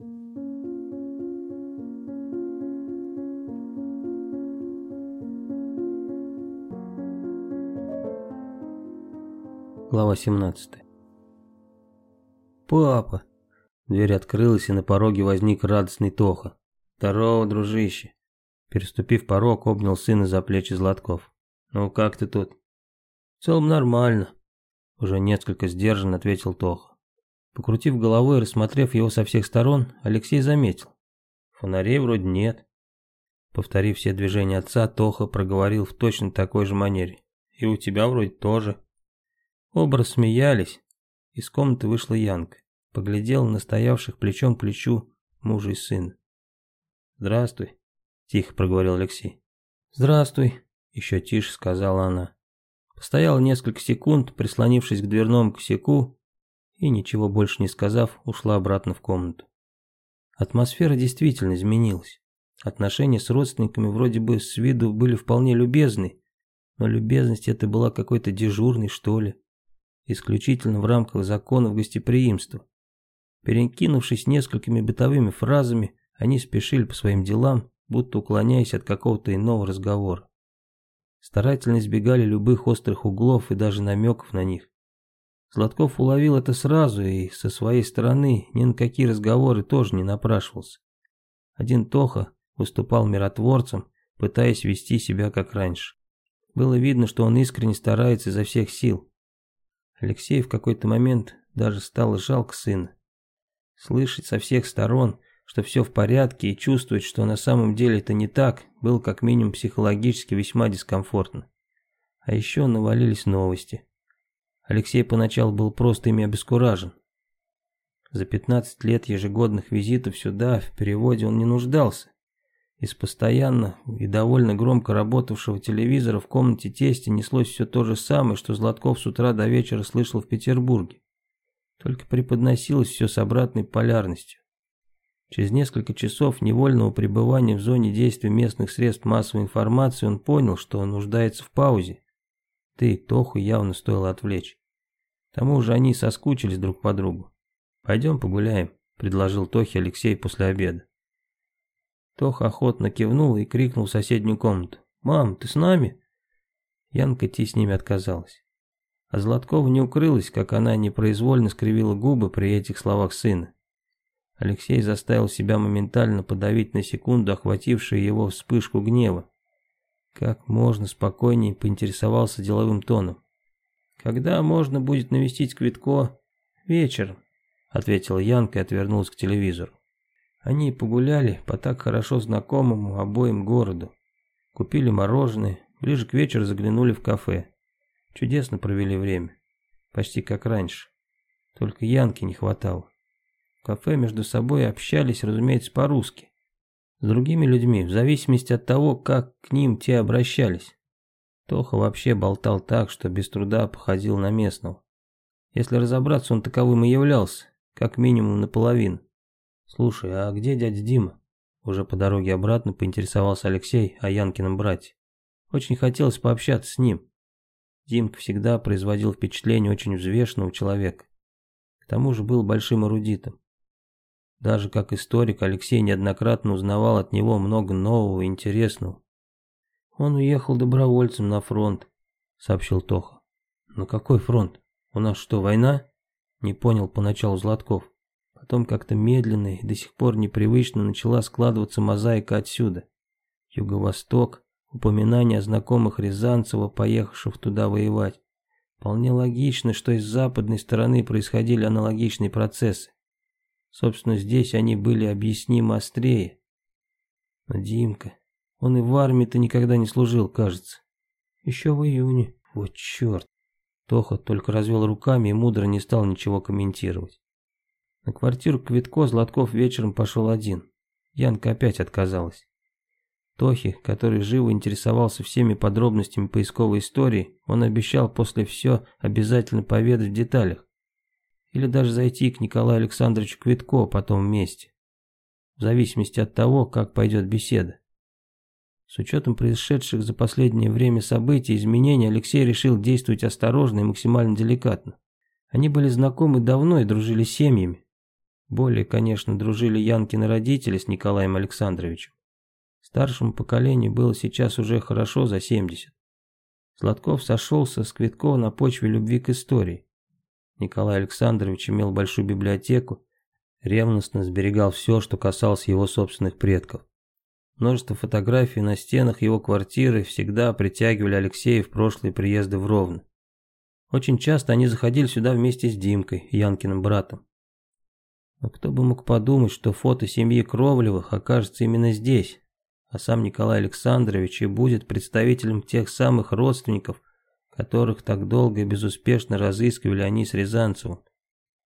Глава 17 «Папа!» Дверь открылась, и на пороге возник радостный Тоха. «Здорово, дружище!» Переступив порог, обнял сына за плечи Златков. «Ну как ты тут?» «В целом нормально», — уже несколько сдержанно ответил Тоха. Покрутив головой и рассмотрев его со всех сторон, Алексей заметил. Фонарей вроде нет. Повторив все движения отца, Тоха проговорил в точно такой же манере. «И у тебя вроде тоже». Оба рассмеялись. Из комнаты вышла Янка. Поглядела на стоявших плечом к плечу мужа и сына. «Здравствуй», — тихо проговорил Алексей. «Здравствуй», — еще тише сказала она. Постояла несколько секунд, прислонившись к дверному косяку, и, ничего больше не сказав, ушла обратно в комнату. Атмосфера действительно изменилась. Отношения с родственниками вроде бы с виду были вполне любезны, но любезность это была какой-то дежурной, что ли исключительно в рамках законов гостеприимства. Перекинувшись несколькими бытовыми фразами, они спешили по своим делам, будто уклоняясь от какого-то иного разговора. Старательно избегали любых острых углов и даже намеков на них. Златков уловил это сразу и со своей стороны ни на какие разговоры тоже не напрашивался. Один Тоха выступал миротворцем, пытаясь вести себя как раньше. Было видно, что он искренне старается изо всех сил, Алексей в какой-то момент даже стало жалко сына. Слышать со всех сторон, что все в порядке и чувствовать, что на самом деле это не так, было как минимум психологически весьма дискомфортно. А еще навалились новости. Алексей поначалу был просто ими обескуражен. За 15 лет ежегодных визитов сюда в переводе он не нуждался. Из постоянно и довольно громко работавшего телевизора в комнате тестя неслось все то же самое, что Златков с утра до вечера слышал в Петербурге. Только преподносилось все с обратной полярностью. Через несколько часов невольного пребывания в зоне действия местных средств массовой информации он понял, что нуждается в паузе. Ты, Тоху явно стоило отвлечь. К тому же они соскучились друг по другу. «Пойдем погуляем», — предложил Тохе Алексей после обеда. Тоха охотно кивнул и крикнул в соседнюю комнату. «Мам, ты с нами?» Янка идти с ними отказалась. А Златкова не укрылась, как она непроизвольно скривила губы при этих словах сына. Алексей заставил себя моментально подавить на секунду охватившую его вспышку гнева. Как можно спокойнее поинтересовался деловым тоном. «Когда можно будет навестить Квитко?» «Вечером», — ответила Янка и отвернулась к телевизору. Они погуляли по так хорошо знакомому обоим городу. Купили мороженое, ближе к вечеру заглянули в кафе. Чудесно провели время. Почти как раньше. Только Янки не хватало. В кафе между собой общались, разумеется, по-русски. С другими людьми, в зависимости от того, как к ним те обращались. Тоха вообще болтал так, что без труда походил на местного. Если разобраться, он таковым и являлся, как минимум наполовину. «Слушай, а где дядя Дима?» Уже по дороге обратно поинтересовался Алексей о Янкином брате. Очень хотелось пообщаться с ним. Димка всегда производил впечатление очень взвешенного человека. К тому же был большим эрудитом. Даже как историк Алексей неоднократно узнавал от него много нового и интересного. «Он уехал добровольцем на фронт», — сообщил Тоха. «На какой фронт? У нас что, война?» Не понял поначалу Златков. Потом как-то медленно и до сих пор непривычно начала складываться мозаика отсюда. Юго-восток, упоминание о знакомых Рязанцева, поехавших туда воевать. Вполне логично, что и с западной стороны происходили аналогичные процессы. Собственно, здесь они были объяснимы острее. Но Димка, он и в армии-то никогда не служил, кажется. Еще в июне. Вот черт. Тоха только развел руками и мудро не стал ничего комментировать. На квартиру Квитко Златков вечером пошел один. Янка опять отказалась. Тохи, который живо интересовался всеми подробностями поисковой истории, он обещал после все обязательно поведать в деталях. Или даже зайти к Николаю Александровичу Квитко потом вместе. В зависимости от того, как пойдет беседа. С учетом происшедших за последнее время событий и изменений, Алексей решил действовать осторожно и максимально деликатно. Они были знакомы давно и дружили семьями. Более, конечно, дружили Янкины родители с Николаем Александровичем. Старшему поколению было сейчас уже хорошо за 70. Сладков сошелся с Квиткова на почве любви к истории. Николай Александрович имел большую библиотеку, ревностно сберегал все, что касалось его собственных предков. Множество фотографий на стенах его квартиры всегда притягивали Алексея в прошлые приезды в Ровно. Очень часто они заходили сюда вместе с Димкой, Янкиным братом. Но кто бы мог подумать, что фото семьи Кровлевых окажется именно здесь, а сам Николай Александрович и будет представителем тех самых родственников, которых так долго и безуспешно разыскивали они с Рязанцевым.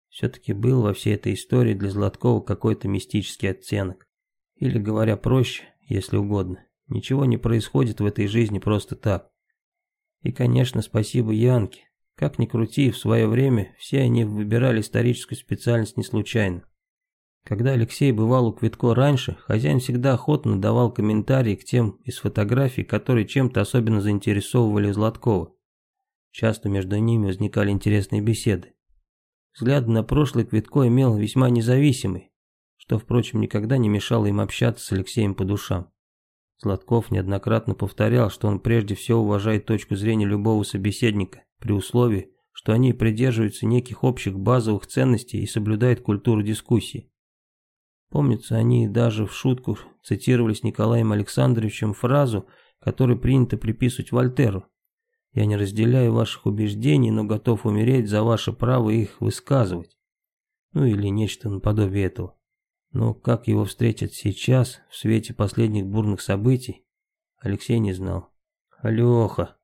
Все-таки был во всей этой истории для Златкова какой-то мистический оттенок. Или, говоря проще, если угодно, ничего не происходит в этой жизни просто так. И, конечно, спасибо Янке. Как ни крути, в свое время все они выбирали историческую специальность не случайно. Когда Алексей бывал у Квитко раньше, хозяин всегда охотно давал комментарии к тем из фотографий, которые чем-то особенно заинтересовывали Златкова. Часто между ними возникали интересные беседы. Взгляд на прошлое Квитко имел весьма независимый, что, впрочем, никогда не мешало им общаться с Алексеем по душам. Златков неоднократно повторял, что он прежде всего уважает точку зрения любого собеседника, при условии, что они придерживаются неких общих базовых ценностей и соблюдают культуру дискуссии. Помнится, они даже в шутку цитировали с Николаем Александровичем фразу, которую принято приписывать Вольтеру. «Я не разделяю ваших убеждений, но готов умереть за ваше право их высказывать». Ну или нечто наподобие этого. Но как его встретят сейчас, в свете последних бурных событий, Алексей не знал. «Алёха!»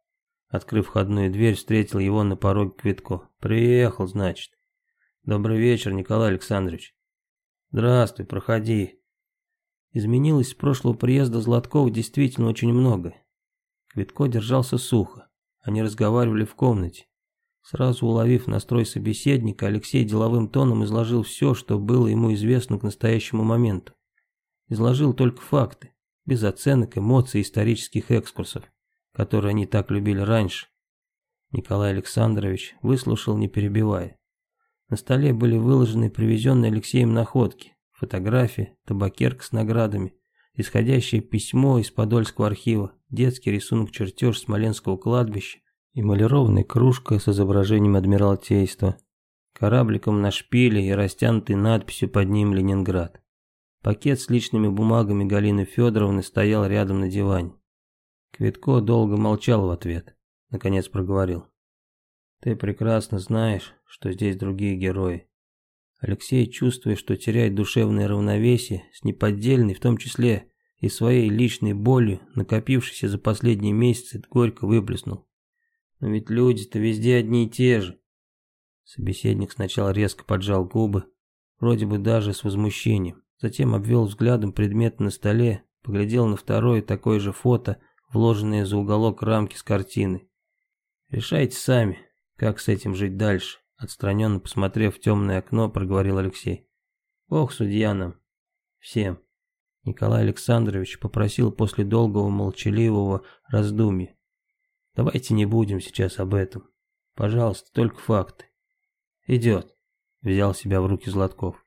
Открыв входную дверь, встретил его на пороге Квитко. «Приехал, значит». «Добрый вечер, Николай Александрович». «Здравствуй, проходи». Изменилось с прошлого приезда Златкова действительно очень много. Квитко держался сухо. Они разговаривали в комнате. Сразу уловив настрой собеседника, Алексей деловым тоном изложил все, что было ему известно к настоящему моменту. Изложил только факты, без оценок, эмоций и исторических экскурсов, которые они так любили раньше. Николай Александрович выслушал, не перебивая. На столе были выложены привезенные Алексеем находки, фотографии, табакерка с наградами, исходящее письмо из Подольского архива, детский рисунок-чертеж Смоленского кладбища, эмалированная кружка с изображением Адмиралтейства, корабликом на шпиле и растянутой надписью под ним «Ленинград». Пакет с личными бумагами Галины Федоровны стоял рядом на диване. Квитко долго молчал в ответ. Наконец проговорил. «Ты прекрасно знаешь, что здесь другие герои». Алексей, чувствуя, что теряет душевное равновесие, с неподдельной, в том числе и своей личной болью, накопившейся за последние месяцы, горько выплеснул. Но ведь люди-то везде одни и те же. Собеседник сначала резко поджал губы, вроде бы даже с возмущением. Затем обвел взглядом предмет на столе, поглядел на второе такое же фото, вложенное за уголок рамки с картиной. «Решайте сами, как с этим жить дальше», отстраненно посмотрев в темное окно, проговорил Алексей. «Бог судья нам. Всем». Николай Александрович попросил после долгого молчаливого раздумья. Давайте не будем сейчас об этом. Пожалуйста, только факты. Идет. Взял себя в руки Златков.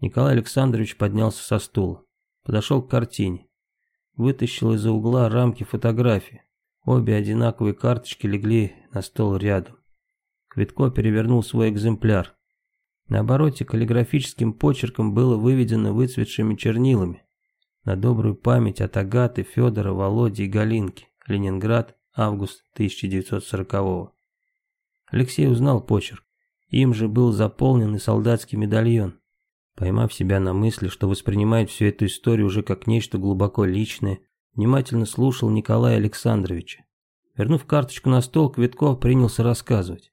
Николай Александрович поднялся со стула. Подошел к картине. Вытащил из-за угла рамки фотографии. Обе одинаковые карточки легли на стол рядом. Квитко перевернул свой экземпляр. На обороте каллиграфическим почерком было выведено выцветшими чернилами. На добрую память от Агаты, Федора, Володи и Галинки. Ленинград, август 1940 -го. Алексей узнал почерк. Им же был заполнен и солдатский медальон. Поймав себя на мысли, что воспринимает всю эту историю уже как нечто глубоко личное, внимательно слушал Николая Александровича. Вернув карточку на стол, Квитков принялся рассказывать.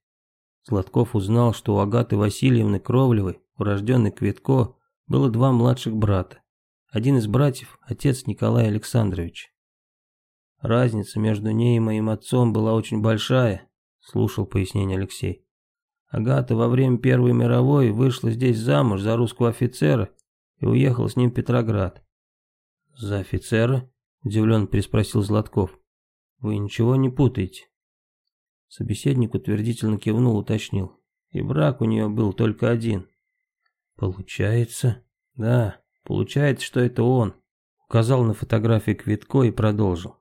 Сладков узнал, что у Агаты Васильевны Кровлевой, урожденной Квитко, было два младших брата. Один из братьев – отец Николая Александровича. Разница между ней и моим отцом была очень большая, слушал пояснение Алексей. Агата во время Первой мировой вышла здесь замуж за русского офицера и уехала с ним в Петроград. «За офицера?» – удивленно переспросил Златков. «Вы ничего не путаете?» Собеседник утвердительно кивнул, уточнил. И брак у нее был только один. Получается? Да, получается, что это он. Указал на фотографии Квитко и продолжил.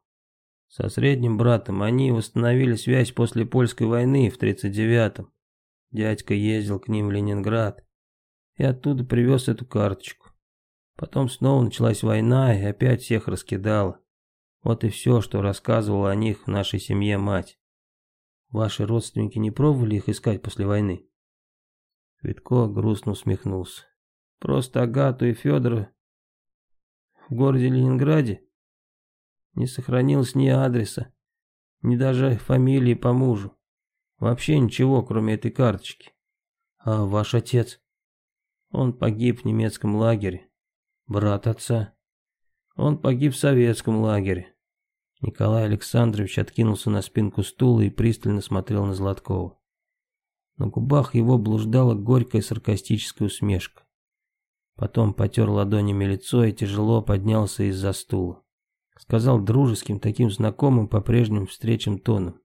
Со средним братом они восстановили связь после польской войны в 39-м. Дядька ездил к ним в Ленинград и оттуда привез эту карточку. Потом снова началась война и опять всех раскидала. Вот и все, что рассказывала о них в нашей семье мать. Ваши родственники не пробовали их искать после войны? Витко грустно усмехнулся. Просто Агату и Федора в городе Ленинграде не сохранилось ни адреса, ни даже фамилии по мужу. Вообще ничего, кроме этой карточки. А ваш отец? Он погиб в немецком лагере. Брат отца. Он погиб в советском лагере. Николай Александрович откинулся на спинку стула и пристально смотрел на Златкова. На губах его блуждала горькая саркастическая усмешка. Потом потер ладонями лицо и тяжело поднялся из-за стула. Сказал дружеским, таким знакомым по прежним встречам тоном.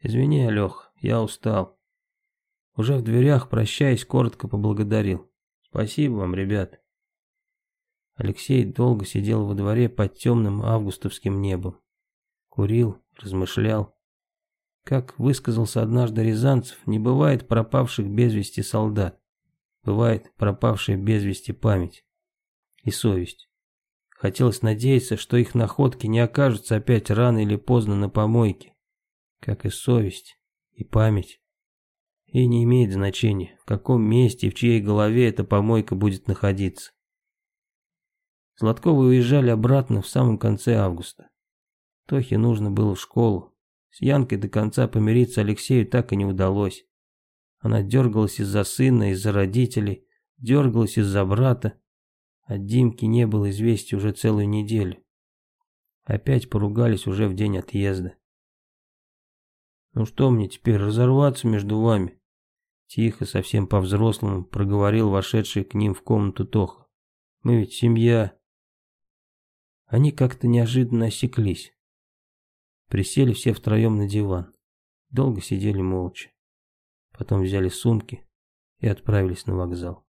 «Извини, Алёх, я устал». Уже в дверях, прощаясь, коротко поблагодарил. «Спасибо вам, ребят». Алексей долго сидел во дворе под темным августовским небом. Курил, размышлял. Как высказался однажды Рязанцев, не бывает пропавших без вести солдат. Бывает пропавшая без вести память и совесть. Хотелось надеяться, что их находки не окажутся опять рано или поздно на помойке, как и совесть и память. И не имеет значения, в каком месте и в чьей голове эта помойка будет находиться. Златковы уезжали обратно в самом конце августа. Тохе нужно было в школу. С Янкой до конца помириться Алексею так и не удалось. Она дергалась из-за сына, из-за родителей, дергалась из-за брата. От Димки не было известий уже целую неделю. Опять поругались уже в день отъезда. «Ну что мне теперь, разорваться между вами?» Тихо, совсем по-взрослому, проговорил вошедший к ним в комнату Тоха. «Мы ведь семья». Они как-то неожиданно осеклись. Присели все втроем на диван. Долго сидели молча. Потом взяли сумки и отправились на вокзал.